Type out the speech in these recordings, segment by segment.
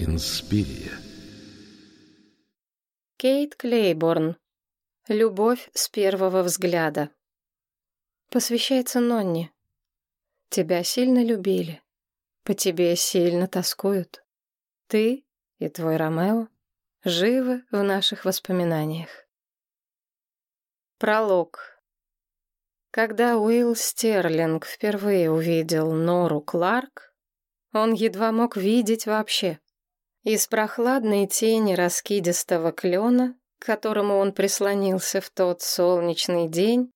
Инспирия. Кейт Клейборн. Любовь с первого взгляда. Посвящается Нонне. Тебя сильно любили. По тебе сильно тоскуют. Ты и твой Ромео живы в наших воспоминаниях. Пролог. Когда Уилл Стерлинг впервые увидел Нору Кларк, он едва мог видеть вообще. Из прохладной тени раскидистого клена, к которому он прислонился в тот солнечный день,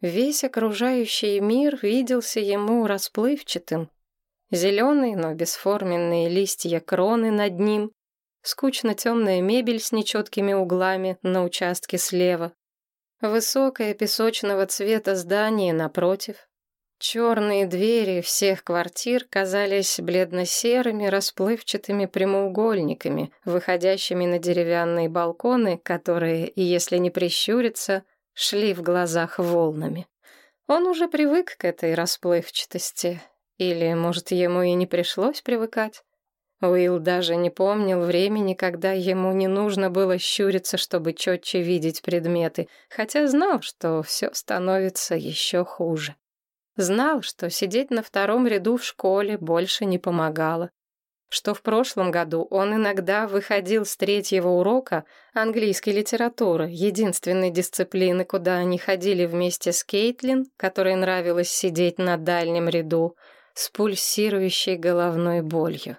весь окружающий мир виделся ему расплывчатым. Зеленые, но бесформенные листья кроны над ним, скучно темная мебель с нечеткими углами на участке слева, высокое песочного цвета здание напротив, черные двери всех квартир казались бледно-серыми расплывчатыми прямоугольниками, выходящими на деревянные балконы, которые, если не прищуриться, шли в глазах волнами. Он уже привык к этой расплывчатости, или, может, ему и не пришлось привыкать. Уилл даже не помнил времени, когда ему не нужно было щуриться, чтобы четче видеть предметы, хотя знал, что все становится еще хуже. Знал, что сидеть на втором ряду в школе больше не помогало, что в прошлом году он иногда выходил с третьего урока английской литературы, единственной дисциплины, куда они ходили вместе с Кейтлин, которой нравилось сидеть на дальнем ряду, с пульсирующей головной болью.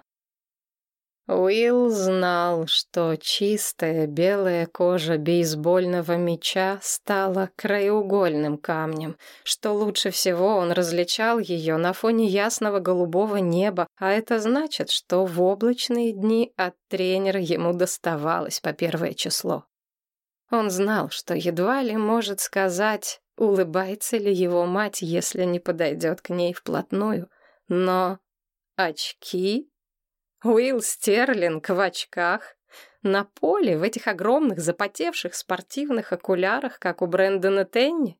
Уилл знал, что чистая белая кожа бейсбольного мяча стала краеугольным камнем, что лучше всего он различал ее на фоне ясного голубого неба, а это значит, что в облачные дни от тренера ему доставалось по первое число. Он знал, что едва ли может сказать, улыбается ли его мать, если не подойдет к ней вплотную, но очки Уилл Стерлинг в очках, на поле в этих огромных запотевших спортивных окулярах, как у Брэндона Тенни.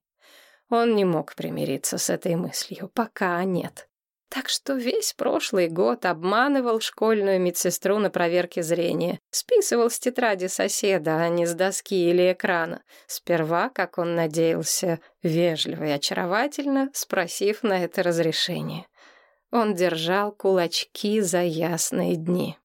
Он не мог примириться с этой мыслью, пока нет. Так что весь прошлый год обманывал школьную медсестру на проверке зрения, списывал с тетради соседа, а не с доски или экрана. Сперва, как он надеялся, вежливо и очаровательно, спросив на это разрешение. Он держал кулачки за ясные дни.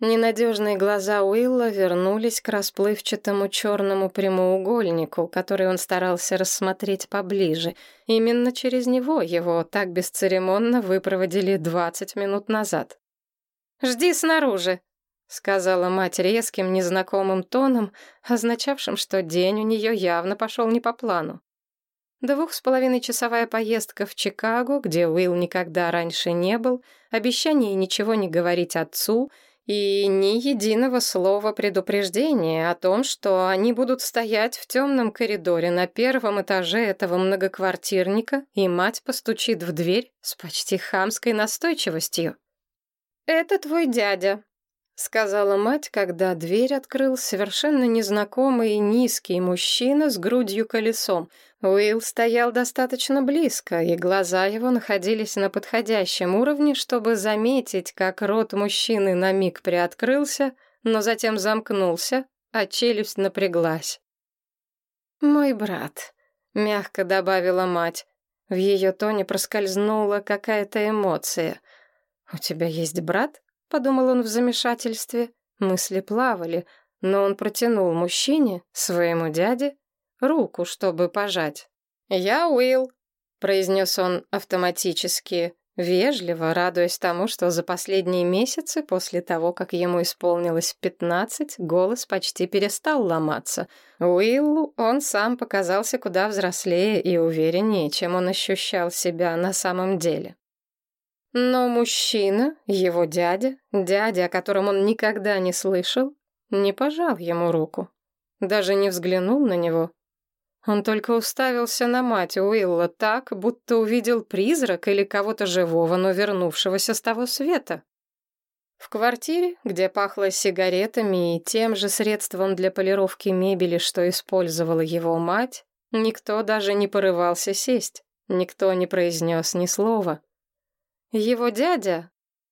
Ненадежные глаза Уилла вернулись к расплывчатому черному прямоугольнику, который он старался рассмотреть поближе. Именно через него его так бесцеремонно выпроводили двадцать минут назад. «Жди снаружи», — сказала мать резким, незнакомым тоном, означавшим, что день у нее явно пошел не по плану. Двух с половиной часовая поездка в Чикаго, где Уилл никогда раньше не был, обещание ничего не говорить отцу и ни единого слова предупреждения о том, что они будут стоять в темном коридоре на первом этаже этого многоквартирника, и мать постучит в дверь с почти хамской настойчивостью. «Это твой дядя», — сказала мать, когда дверь открыл совершенно незнакомый низкий мужчина с грудью колесом — Уилл стоял достаточно близко, и глаза его находились на подходящем уровне, чтобы заметить, как рот мужчины на миг приоткрылся, но затем замкнулся, а челюсть напряглась. «Мой брат», — мягко добавила мать. В ее тоне проскользнула какая-то эмоция. «У тебя есть брат?» — подумал он в замешательстве. Мысли плавали, но он протянул мужчине, своему дяде, руку, чтобы пожать. «Я Уилл», — произнес он автоматически, вежливо, радуясь тому, что за последние месяцы, после того, как ему исполнилось пятнадцать, голос почти перестал ломаться. Уиллу он сам показался куда взрослее и увереннее, чем он ощущал себя на самом деле. Но мужчина, его дядя, дядя, о котором он никогда не слышал, не пожал ему руку. Даже не взглянул на него, он только уставился на мать Уилла так, будто увидел призрак или кого-то живого, но вернувшегося с того света. В квартире, где пахло сигаретами и тем же средством для полировки мебели, что использовала его мать, Никто даже не порывался сесть, никто не произнес ни слова. Его дядя,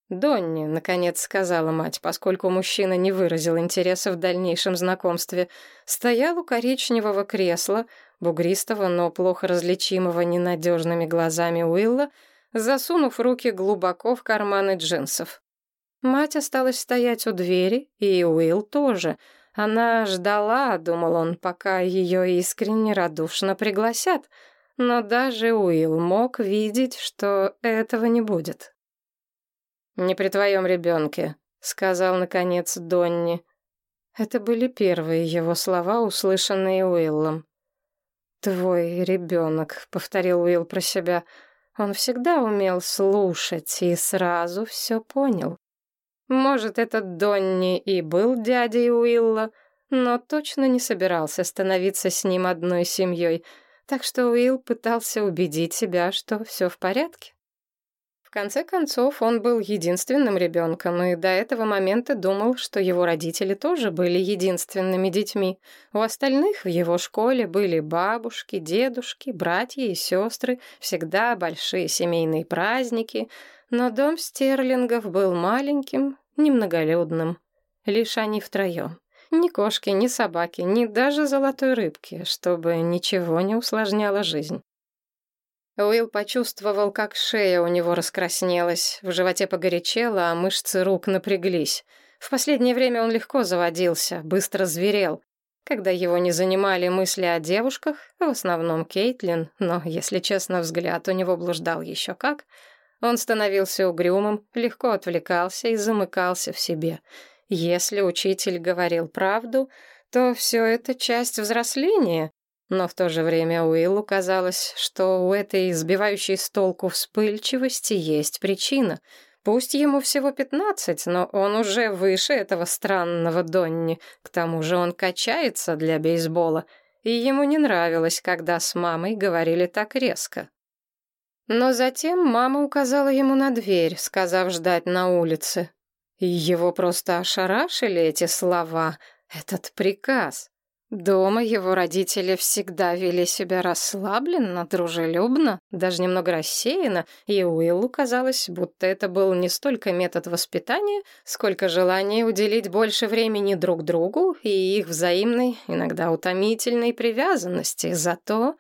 Донни, наконец сказала мать, поскольку мужчина не выразил интереса в дальнейшем знакомстве, стоял у коричневого кресла, бугристого, но плохо различимого ненадежными глазами Уилла, засунув руки глубоко в карманы джинсов. Мать осталась стоять у двери, и Уилл тоже. Она ждала, думал он, пока ее искренне радушно пригласят, но даже Уилл мог видеть, что этого не будет. «Не при твоем ребенке», — сказал, наконец, Донни. Это были первые его слова, услышанные Уиллом. «Твой ребенок», — повторил Уилл про себя. Он всегда умел слушать и сразу все понял. Может, этот Донни и был дядей Уилла, но точно не собирался становиться с ним одной семьей, так что Уилл пытался убедить себя, что все в порядке конце концов, он был единственным ребенком, и до этого момента думал, что его родители тоже были единственными детьми. У остальных в его школе были бабушки, дедушки, братья и сестры, всегда большие семейные праздники, но дом Стерлингов был маленьким, немноголюдным. Лишь они втроем. Ни кошки, ни собаки, ни даже золотой рыбки, чтобы ничего не усложняло жизнь. Уилл почувствовал, как шея у него раскраснелась, в животе погорячело, а мышцы рук напряглись. В последнее время он легко заводился, быстро зверел. Когда его не занимали мысли о девушках, в основном Кейтлин, но, если честно, взгляд у него блуждал еще как, он становился угрюмым, легко отвлекался и замыкался в себе. Если учитель говорил правду, то все это часть взросления, но в то же время Уиллу казалось, что у этой сбивающей с толку вспыльчивости есть причина. Пусть ему всего пятнадцать, но он уже выше этого странного Донни. К тому же он качается для бейсбола, и ему не нравилось, когда с мамой говорили так резко. Но затем мама указала ему на дверь, сказав ждать на улице. Его просто ошарашили эти слова, этот приказ. Дома его родители всегда вели себя расслабленно, дружелюбно, даже немного рассеянно, и Уиллу казалось, будто это был не столько метод воспитания, сколько желание уделить больше времени друг другу и их взаимной, иногда утомительной привязанности. Зато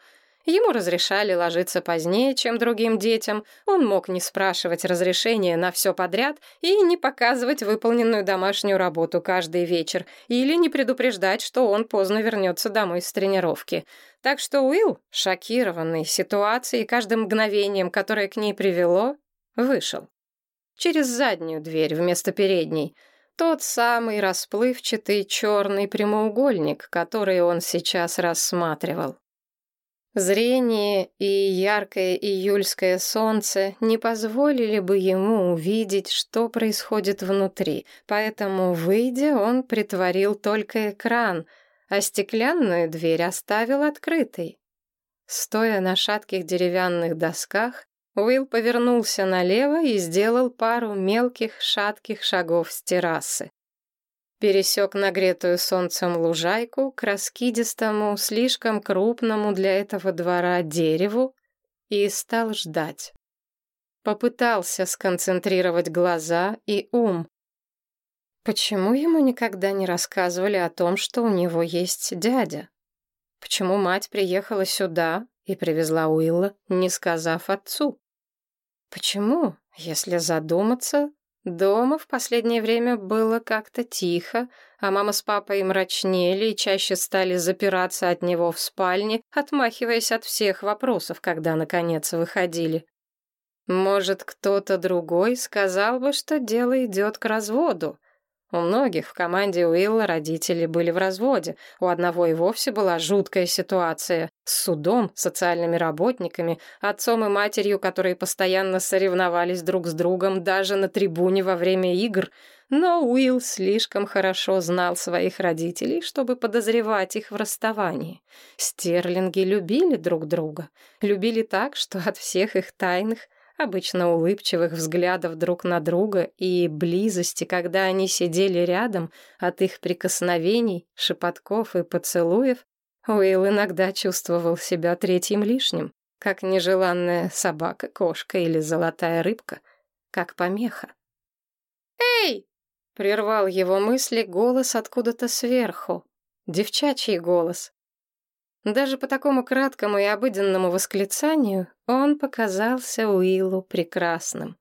Ему разрешали ложиться позднее, чем другим детям, он мог не спрашивать разрешения на все подряд и не показывать выполненную домашнюю работу каждый вечер, или не предупреждать, что он поздно вернется домой с тренировки. Так что Уилл, шокированный ситуацией и каждым мгновением, которое к ней привело, вышел. Через заднюю дверь вместо передней. Тот самый расплывчатый черный прямоугольник, который он сейчас рассматривал. Зрение и яркое июльское солнце не позволили бы ему увидеть, что происходит внутри, поэтому, выйдя, он притворил только экран, а стеклянную дверь оставил открытой. Стоя на шатких деревянных досках, Уилл повернулся налево и сделал пару мелких шатких шагов с террасы пересек нагретую солнцем лужайку к раскидистому, слишком крупному для этого двора дереву и стал ждать. Попытался сконцентрировать глаза и ум. Почему ему никогда не рассказывали о том, что у него есть дядя? Почему мать приехала сюда и привезла Уилла, не сказав отцу? Почему, если задуматься, Дома в последнее время было как-то тихо, а мама с папой мрачнели и чаще стали запираться от него в спальне, отмахиваясь от всех вопросов, когда, наконец, выходили. Может, кто-то другой сказал бы, что дело идет к разводу, у многих в команде Уилла родители были в разводе. У одного и вовсе была жуткая ситуация с судом, социальными работниками, отцом и матерью, которые постоянно соревновались друг с другом даже на трибуне во время игр. Но Уилл слишком хорошо знал своих родителей, чтобы подозревать их в расставании. Стерлинги любили друг друга. Любили так, что от всех их тайных обычно улыбчивых взглядов друг на друга и близости, когда они сидели рядом, от их прикосновений, шепотков и поцелуев, Уилл иногда чувствовал себя третьим лишним, как нежеланная собака, кошка или золотая рыбка, как помеха. «Эй!» — прервал его мысли голос откуда-то сверху. Девчачий голос. Даже по такому краткому и обыденному восклицанию он показался Уиллу прекрасным,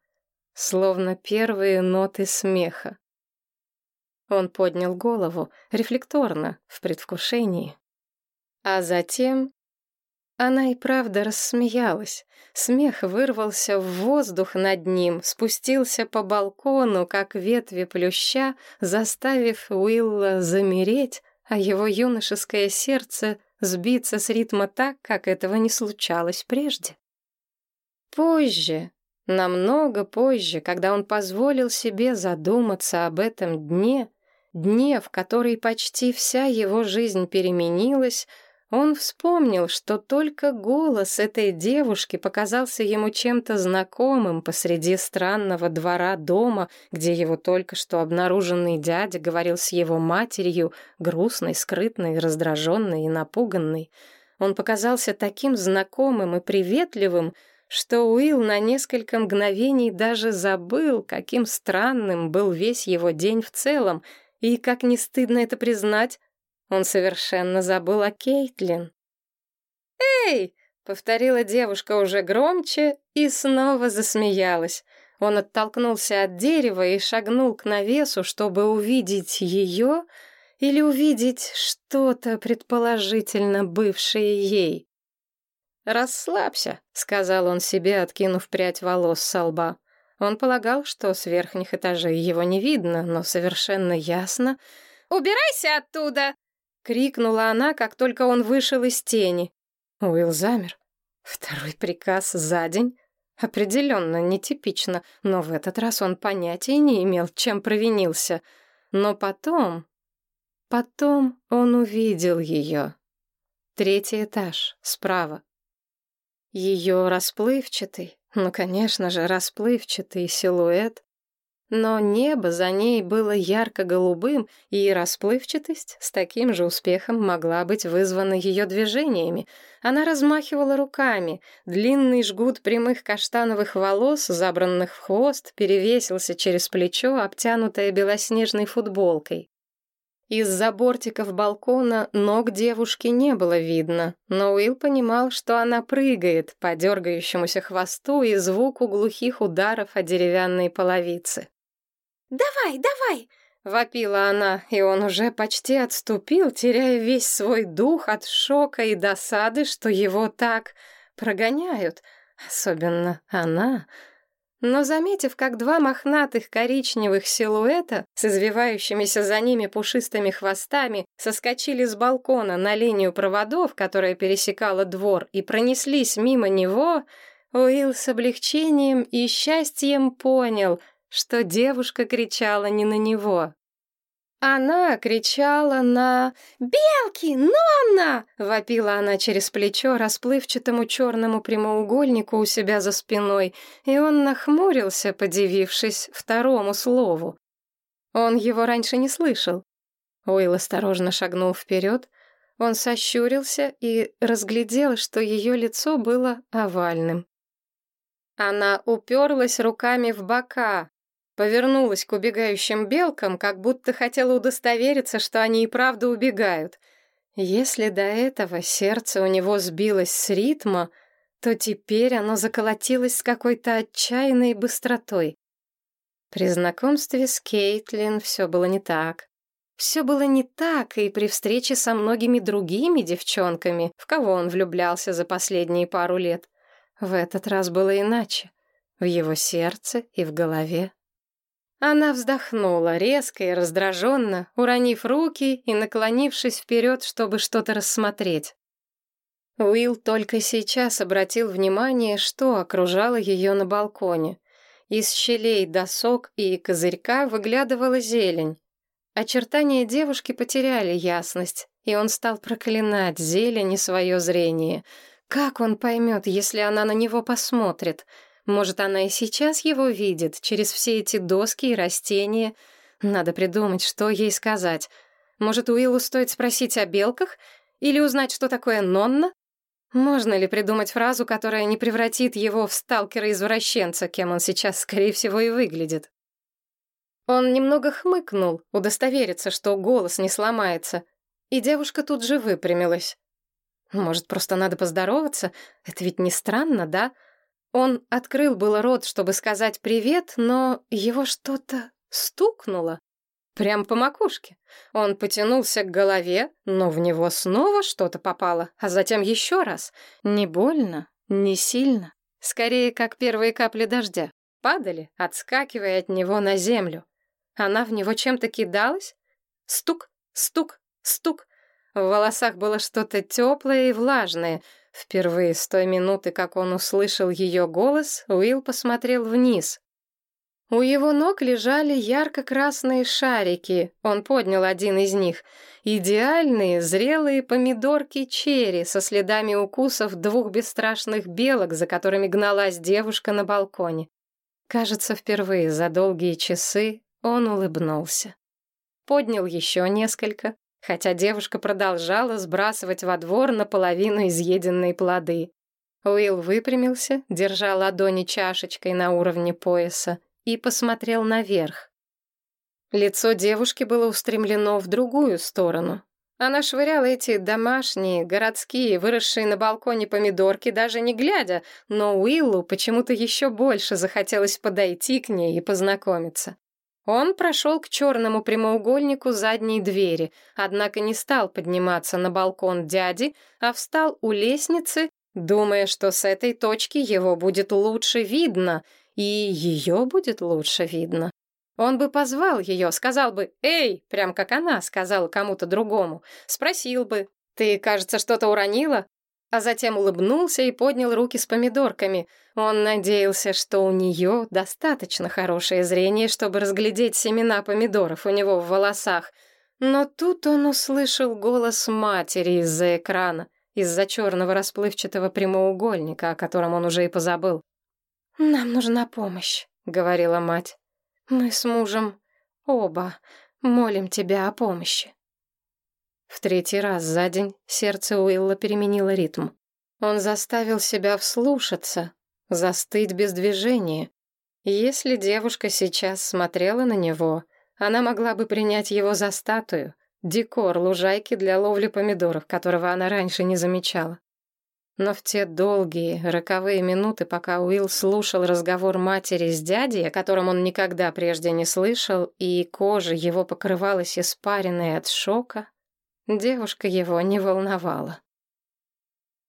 словно первые ноты смеха. Он поднял голову, рефлекторно, в предвкушении. А затем она и правда рассмеялась. Смех вырвался в воздух над ним, спустился по балкону, как ветви плюща, заставив Уилла замереть, а его юношеское сердце сбиться с ритма так, как этого не случалось прежде. Позже, намного позже, когда он позволил себе задуматься об этом дне, дне, в который почти вся его жизнь переменилась, он вспомнил, что только голос этой девушки показался ему чем-то знакомым посреди странного двора дома, где его только что обнаруженный дядя говорил с его матерью, грустной, скрытной, раздраженной и напуганной. Он показался таким знакомым и приветливым, что Уилл на несколько мгновений даже забыл, каким странным был весь его день в целом, и, как не стыдно это признать, он совершенно забыл о Кейтлин. «Эй!» — повторила девушка уже громче и снова засмеялась. Он оттолкнулся от дерева и шагнул к навесу, чтобы увидеть ее или увидеть что-то, предположительно бывшее ей. «Расслабься», — сказал он себе, откинув прядь волос со лба. Он полагал, что с верхних этажей его не видно, но совершенно ясно. «Убирайся оттуда!» Крикнула она, как только он вышел из тени. Уилл замер. Второй приказ за день? Определенно нетипично, но в этот раз он понятия не имел, чем провинился. Но потом... Потом он увидел ее. Третий этаж, справа. Ее расплывчатый, ну, конечно же, расплывчатый силуэт но небо за ней было ярко-голубым, и расплывчатость с таким же успехом могла быть вызвана ее движениями. Она размахивала руками. Длинный жгут прямых каштановых волос, забранных в хвост, перевесился через плечо, обтянутое белоснежной футболкой. Из-за бортиков балкона ног девушки не было видно, но Уилл понимал, что она прыгает по дергающемуся хвосту и звуку глухих ударов о деревянные половицы. «Давай, давай!» — вопила она, и он уже почти отступил, теряя весь свой дух от шока и досады, что его так прогоняют. Особенно она. Но заметив, как два мохнатых коричневых силуэта с извивающимися за ними пушистыми хвостами соскочили с балкона на линию проводов, которая пересекала двор, и пронеслись мимо него, Уилл с облегчением и счастьем понял — что девушка кричала не на него. Она кричала на «Белки! Нонна!» — вопила она через плечо расплывчатому черному прямоугольнику у себя за спиной, и он нахмурился, подивившись второму слову. Он его раньше не слышал. Уилл осторожно шагнул вперед, он сощурился и разглядел, что ее лицо было овальным. Она уперлась руками в бока, Повернулась к убегающим белкам, как будто хотела удостовериться, что они и правда убегают. Если до этого сердце у него сбилось с ритма, то теперь оно заколотилось с какой-то отчаянной быстротой. При знакомстве с Кейтлин все было не так. Все было не так и при встрече со многими другими девчонками, в кого он влюблялся за последние пару лет. В этот раз было иначе. В его сердце и в голове. Она вздохнула резко и раздраженно, уронив руки и наклонившись вперед, чтобы что-то рассмотреть. Уилл только сейчас обратил внимание, что окружало ее на балконе. Из щелей досок и козырька выглядывала зелень. Очертания девушки потеряли ясность, и он стал проклинать зелень и свое зрение. Как он поймет, если она на него посмотрит — может, она и сейчас его видит, через все эти доски и растения. Надо придумать, что ей сказать. Может, Уиллу стоит спросить о белках? Или узнать, что такое Нонна? Можно ли придумать фразу, которая не превратит его в сталкера-извращенца, кем он сейчас, скорее всего, и выглядит? Он немного хмыкнул, удостовериться, что голос не сломается, и девушка тут же выпрямилась. Может, просто надо поздороваться? Это ведь не странно, да? Он открыл было рот, чтобы сказать привет, но его что-то стукнуло. Прям по макушке. Он потянулся к голове, но в него снова что-то попало, а затем еще раз. Не больно, не сильно. Скорее, как первые капли дождя. Падали, отскакивая от него на землю. Она в него чем-то кидалась? Стук, стук, стук. В волосах было что-то теплое и влажное. Впервые с той минуты, как он услышал ее голос, Уилл посмотрел вниз. У его ног лежали ярко-красные шарики. Он поднял один из них. Идеальные зрелые помидорки черри со следами укусов двух бесстрашных белок, за которыми гналась девушка на балконе. Кажется, впервые за долгие часы он улыбнулся. Поднял еще несколько, хотя девушка продолжала сбрасывать во двор наполовину изъеденные плоды. Уилл выпрямился, держа ладони чашечкой на уровне пояса, и посмотрел наверх. Лицо девушки было устремлено в другую сторону. Она швыряла эти домашние, городские, выросшие на балконе помидорки, даже не глядя, но Уиллу почему-то еще больше захотелось подойти к ней и познакомиться. Он прошел к черному прямоугольнику задней двери, однако не стал подниматься на балкон дяди, а встал у лестницы, думая, что с этой точки его будет лучше видно, и ее будет лучше видно. Он бы позвал ее, сказал бы «Эй!», прям как она сказала кому-то другому, спросил бы «Ты, кажется, что-то уронила?» А затем улыбнулся и поднял руки с помидорками. Он надеялся, что у нее достаточно хорошее зрение, чтобы разглядеть семена помидоров у него в волосах. Но тут он услышал голос матери из-за экрана, из-за черного расплывчатого прямоугольника, о котором он уже и позабыл. «Нам нужна помощь», — говорила мать. «Мы с мужем оба молим тебя о помощи». В третий раз за день сердце Уилла переменило ритм. Он заставил себя вслушаться, застыть без движения. Если девушка сейчас смотрела на него, она могла бы принять его за статую, декор лужайки для ловли помидоров, которого она раньше не замечала. Но в те долгие, роковые минуты, пока Уилл слушал разговор матери с дядей, о котором он никогда прежде не слышал, и кожа его покрывалась испаренной от шока, Девушка его не волновала.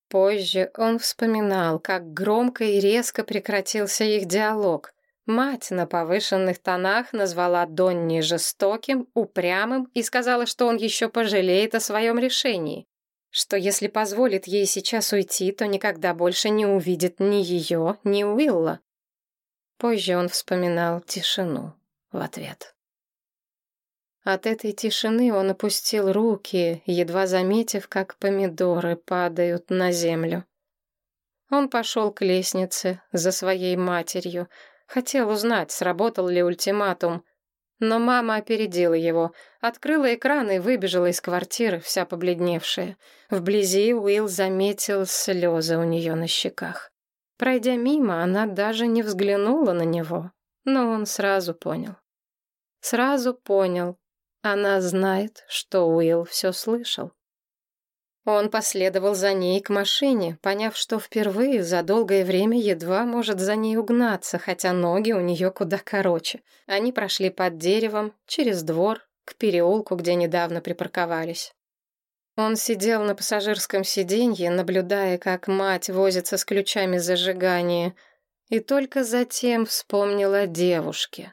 Позже он вспоминал, как громко и резко прекратился их диалог. Мать на повышенных тонах назвала Донни жестоким, упрямым и сказала, что он еще пожалеет о своем решении, что если позволит ей сейчас уйти, то никогда больше не увидит ни ее, ни Уилла. Позже он вспоминал тишину в ответ. От этой тишины он опустил руки, едва заметив, как помидоры падают на землю. Он пошел к лестнице за своей матерью. Хотел узнать, сработал ли ультиматум. Но мама опередила его, открыла экран и выбежала из квартиры, вся побледневшая. Вблизи Уилл заметил слезы у нее на щеках. Пройдя мимо, она даже не взглянула на него, но он сразу понял. Сразу понял, она знает, что Уилл все слышал. Он последовал за ней к машине, поняв, что впервые за долгое время едва может за ней угнаться, хотя ноги у нее куда короче. Они прошли под деревом, через двор, к переулку, где недавно припарковались. Он сидел на пассажирском сиденье, наблюдая, как мать возится с ключами зажигания, и только затем вспомнил о девушке.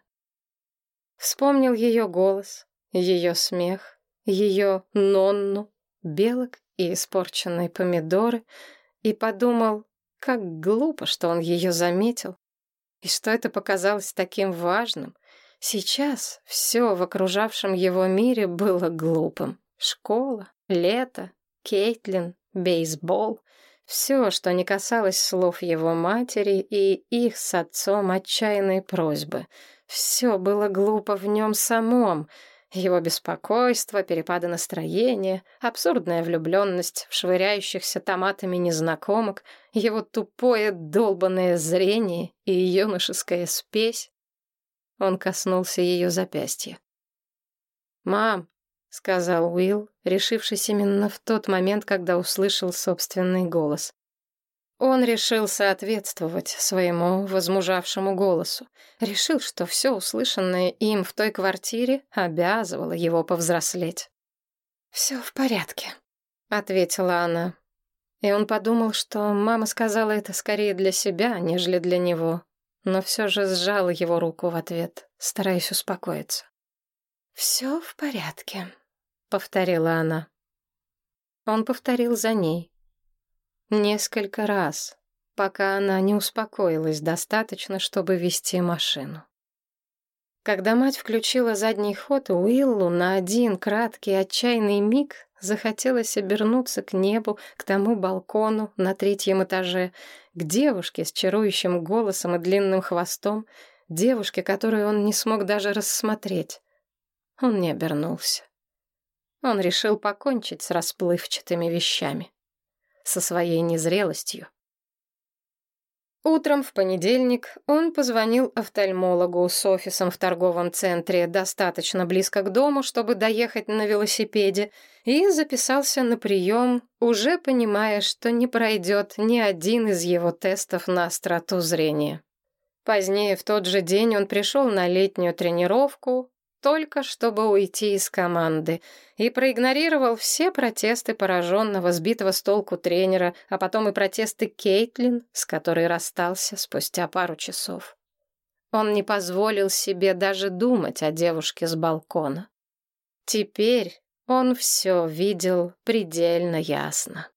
Вспомнил ее голос, ее смех, ее нонну, белок и испорченные помидоры, и подумал, как глупо, что он ее заметил, и что это показалось таким важным. Сейчас все в окружавшем его мире было глупым. Школа, лето, Кейтлин, бейсбол — все, что не касалось слов его матери и их с отцом отчаянной просьбы. Все было глупо в нем самом — Его беспокойство, перепады настроения, абсурдная влюбленность в швыряющихся томатами незнакомок, его тупое долбанное зрение и юношеская спесь. Он коснулся ее запястья. «Мам», — сказал Уилл, решившись именно в тот момент, когда услышал собственный голос. Он решил соответствовать своему возмужавшему голосу. Решил, что все услышанное им в той квартире обязывало его повзрослеть. «Все в порядке», — ответила она. И он подумал, что мама сказала это скорее для себя, нежели для него, но все же сжала его руку в ответ, стараясь успокоиться. «Все в порядке», — повторила она. Он повторил за ней. Несколько раз, пока она не успокоилась достаточно, чтобы вести машину. Когда мать включила задний ход, Уиллу на один краткий отчаянный миг захотелось обернуться к небу, к тому балкону на третьем этаже, к девушке с чарующим голосом и длинным хвостом, девушке, которую он не смог даже рассмотреть. Он не обернулся. Он решил покончить с расплывчатыми вещами со своей незрелостью. Утром в понедельник он позвонил офтальмологу с офисом в торговом центре достаточно близко к дому, чтобы доехать на велосипеде, и записался на прием, уже понимая, что не пройдет ни один из его тестов на остроту зрения. Позднее в тот же день он пришел на летнюю тренировку, только чтобы уйти из команды, и проигнорировал все протесты пораженного, сбитого с толку тренера, а потом и протесты Кейтлин, с которой расстался спустя пару часов. Он не позволил себе даже думать о девушке с балкона. Теперь он все видел предельно ясно.